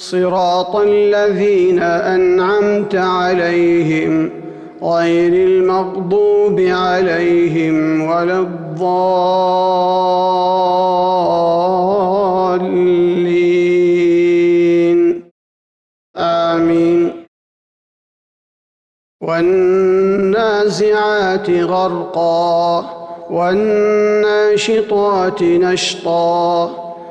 صراط الذين أنعمت عليهم غير المغضوب عليهم ولا الضالين. آمين. والنازعات غرقا والناشطات نشطا.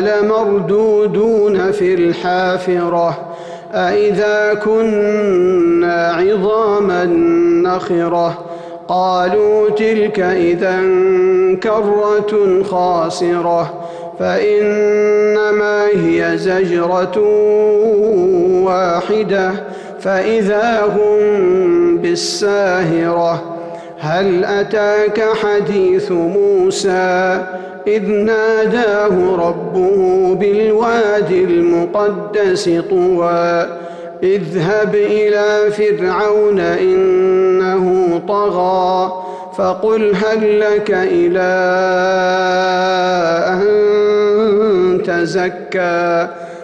لمردودون في الحافرة. أئذا كنا عظاما نخرة قالوا تلك إذا كرة خاسرة فإنما هي زجرة واحدة فإذا هم بالساهرة. هل أتاك حديث موسى إذ ناداه ربه بالواد المقدس طوى اذهب إلى فرعون إنه طغى فقل هل لك إلى أن تزكى؟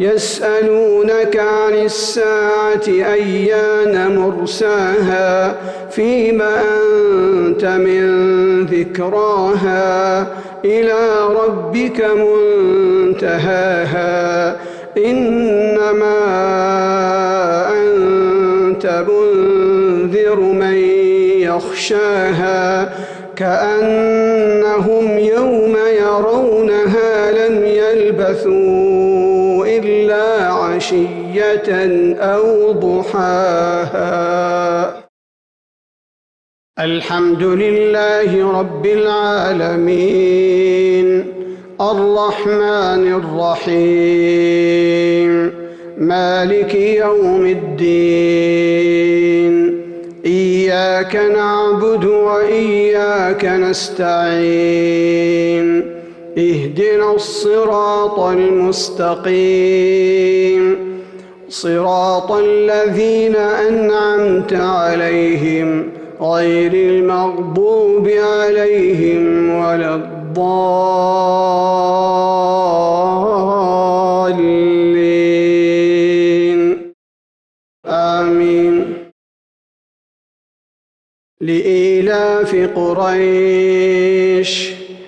يسألونك عن الساعة أيان مرساها فيما أنت من ذكراها إلى ربك منتهاها. إنما أنت منذر من يخشاها كأنهم يوم يرونها لم يلبثوا. إلا عشية أو ضحاها. الحمد لله رب العالمين. الرحمن الرحيم. مالك يوم الدين. إياك نعبد وإياك نستعين. اهدنا الصراط المستقيم. صراط الذين أنعمت عليهم غير المغضوب عليهم ولا الضالين. آمين. لإيلاف قريش.